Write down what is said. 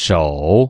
手。